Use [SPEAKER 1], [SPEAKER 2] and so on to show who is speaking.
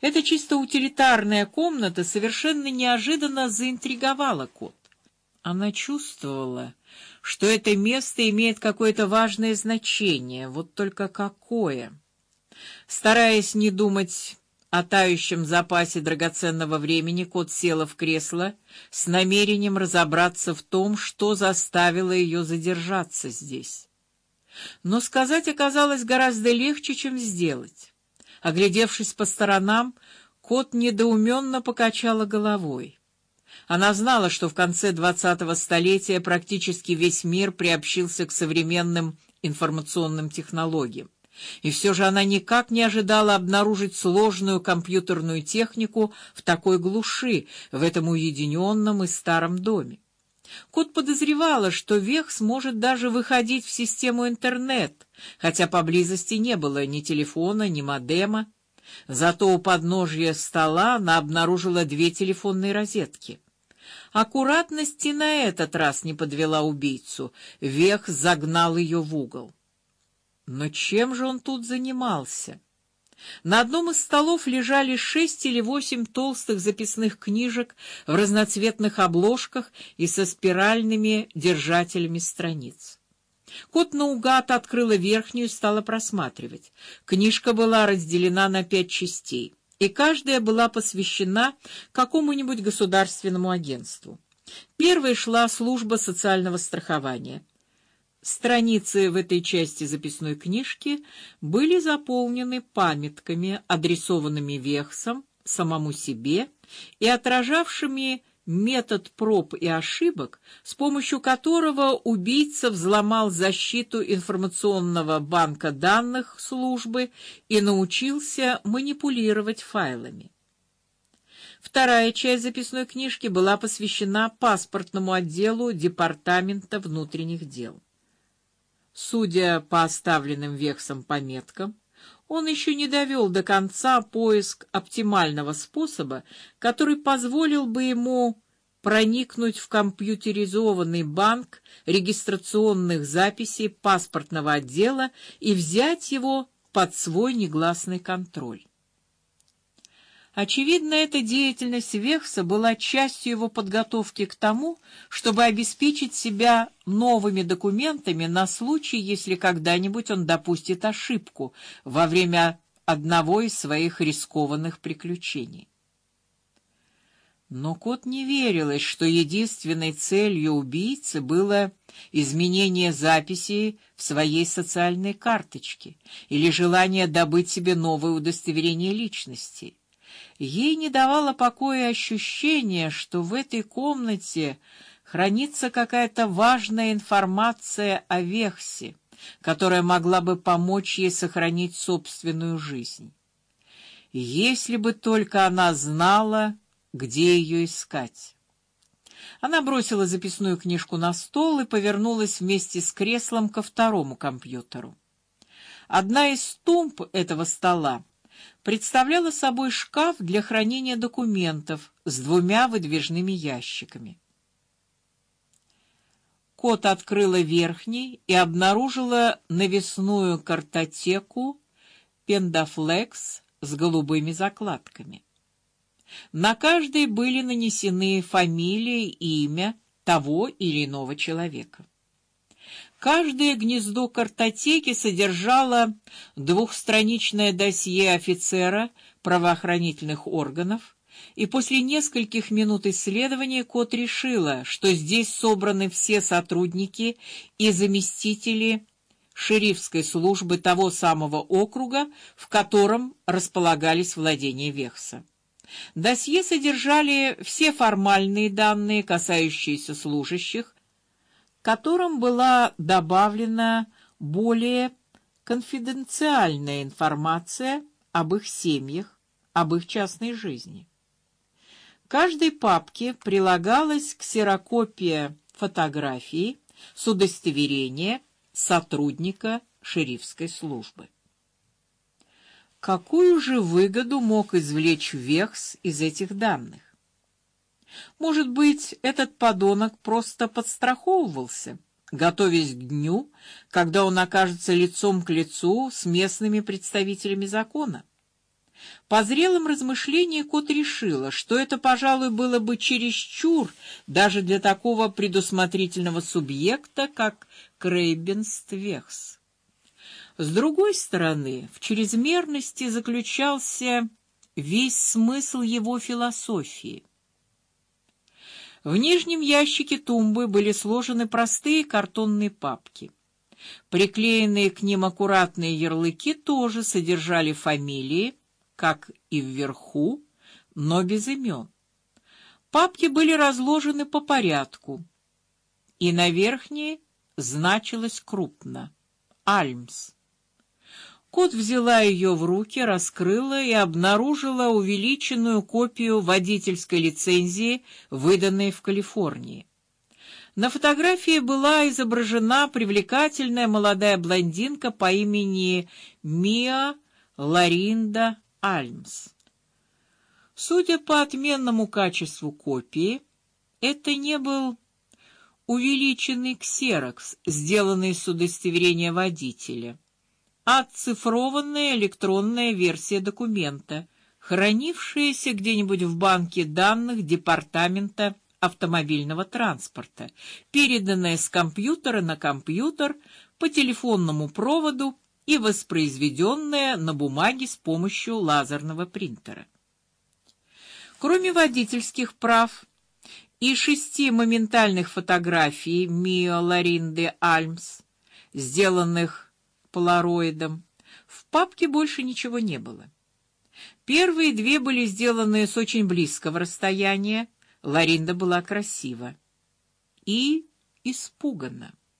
[SPEAKER 1] Эта чисто утилитарная комната совершенно неожиданно заинтриговала Кот. Она чувствовала, что это место имеет какое-то важное значение, вот только какое. Стараясь не думать о тающем запасе драгоценного времени, Кот села в кресло с намерением разобраться в том, что заставило ее задержаться здесь. Но сказать оказалось гораздо легче, чем сделать. Оглядевшись по сторонам, Кот недоуменно покачала головой. Она знала, что в конце двадцатого столетия практически весь мир приобщился к современным информационным технологиям. И все же она никак не ожидала обнаружить сложную компьютерную технику в такой глуши, в этом уединенном и старом доме. Кот подозревала, что Вех сможет даже выходить в систему интернет, хотя поблизости не было ни телефона, ни модема. Зато у подножья стола она обнаружила две телефонные розетки. Аккуратность и на этот раз не подвела убийцу. Вех загнал ее в угол. Но чем же он тут занимался? На одном из столов лежали шесть или восемь толстых записных книжек в разноцветных обложках и со спиральными держателями страниц. Кот наугад открыла верхнюю и стала просматривать. Книжка была разделена на пять частей, и каждая была посвящена какому-нибудь государственному агентству. Первой шла служба социального страхования. Страницы в этой части записной книжки были заполнены памятками, адресованными Вехсом самому себе и отражавшими метод проб и ошибок, с помощью которого убийца взломал защиту информационного банка данных службы и научился манипулировать файлами. Вторая часть записной книжки была посвящена паспортному отделу департамента внутренних дел. Судя по оставленным вексом пометкам, он еще не довел до конца поиск оптимального способа, который позволил бы ему проникнуть в компьютеризованный банк регистрационных записей паспортного отдела и взять его под свой негласный контроль. Очевидно, эта деятельность Вехса была частью его подготовки к тому, чтобы обеспечить себя новыми документами на случай, если когда-нибудь он допустит ошибку во время одного из своих рискованных приключений. Но кот не верилось, что единственной целью убийцы было изменение записи в своей социальной карточке или желание добыть себе новое удостоверение личности. Ей не давало покоя ощущение, что в этой комнате хранится какая-то важная информация о Вехсе, которая могла бы помочь ей сохранить собственную жизнь. Если бы только она знала, где ее искать. Она бросила записную книжку на стол и повернулась вместе с креслом ко второму компьютеру. Одна из тумб этого стола представляла собой шкаф для хранения документов с двумя выдвижными ящиками. Кот открыла верхний и обнаружила навесную картотеку Пендафлекс с голубыми закладками. На каждой были нанесены фамилия и имя того или иного человека. Каждое гнездо картотеки содержало двухстраничное досье офицера правоохранительных органов, и после нескольких минут исследования Кот решила, что здесь собраны все сотрудники и заместители шерифской службы того самого округа, в котором располагались владения Вехса. Досье содержали все формальные данные, касающиеся служащих, которым была добавлена более конфиденциальная информация об их семьях, об их частной жизни. Каждой папке прилагалась ксерокопия фотографии с удостоверения сотрудника шерифской службы. Какую же выгоду мог извлечь Вехс из этих данных? Может быть, этот подонок просто подстраховывался, готовясь к дню, когда он окажется лицом к лицу с местными представителями закона. По зрелым размышлениям кот решила, что это, пожалуй, было бы чересчур даже для такого предусмотрительного субъекта, как Крейбенствехс. С другой стороны, в чрезмерности заключался весь смысл его философии. В нижнем ящике тумбы были сложены простые картонные папки. Приклеенные к ним аккуратные ярлыки тоже содержали фамилии, как и вверху, но без имен. Папки были разложены по порядку, и на верхней значилось крупно Альмс. Кот взяла ее в руки, раскрыла и обнаружила увеличенную копию водительской лицензии, выданной в Калифорнии. На фотографии была изображена привлекательная молодая блондинка по имени Миа Ларинда Альмс. Судя по отменному качеству копии, это не был увеличенный ксерокс, сделанный с удостоверения водителя, оцифрованная электронная версия документа, хранившаяся где-нибудь в банке данных департамента автомобильного транспорта, переданная с компьютера на компьютер по телефонному проводу и воспроизведенная на бумаге с помощью лазерного принтера. Кроме водительских прав и шести моментальных фотографий Мио Ларинды Альмс, сделанных полароидом, в папке больше ничего не было. Первые две были сделаны с очень близкого расстояния. Ларинда была красива и испугана.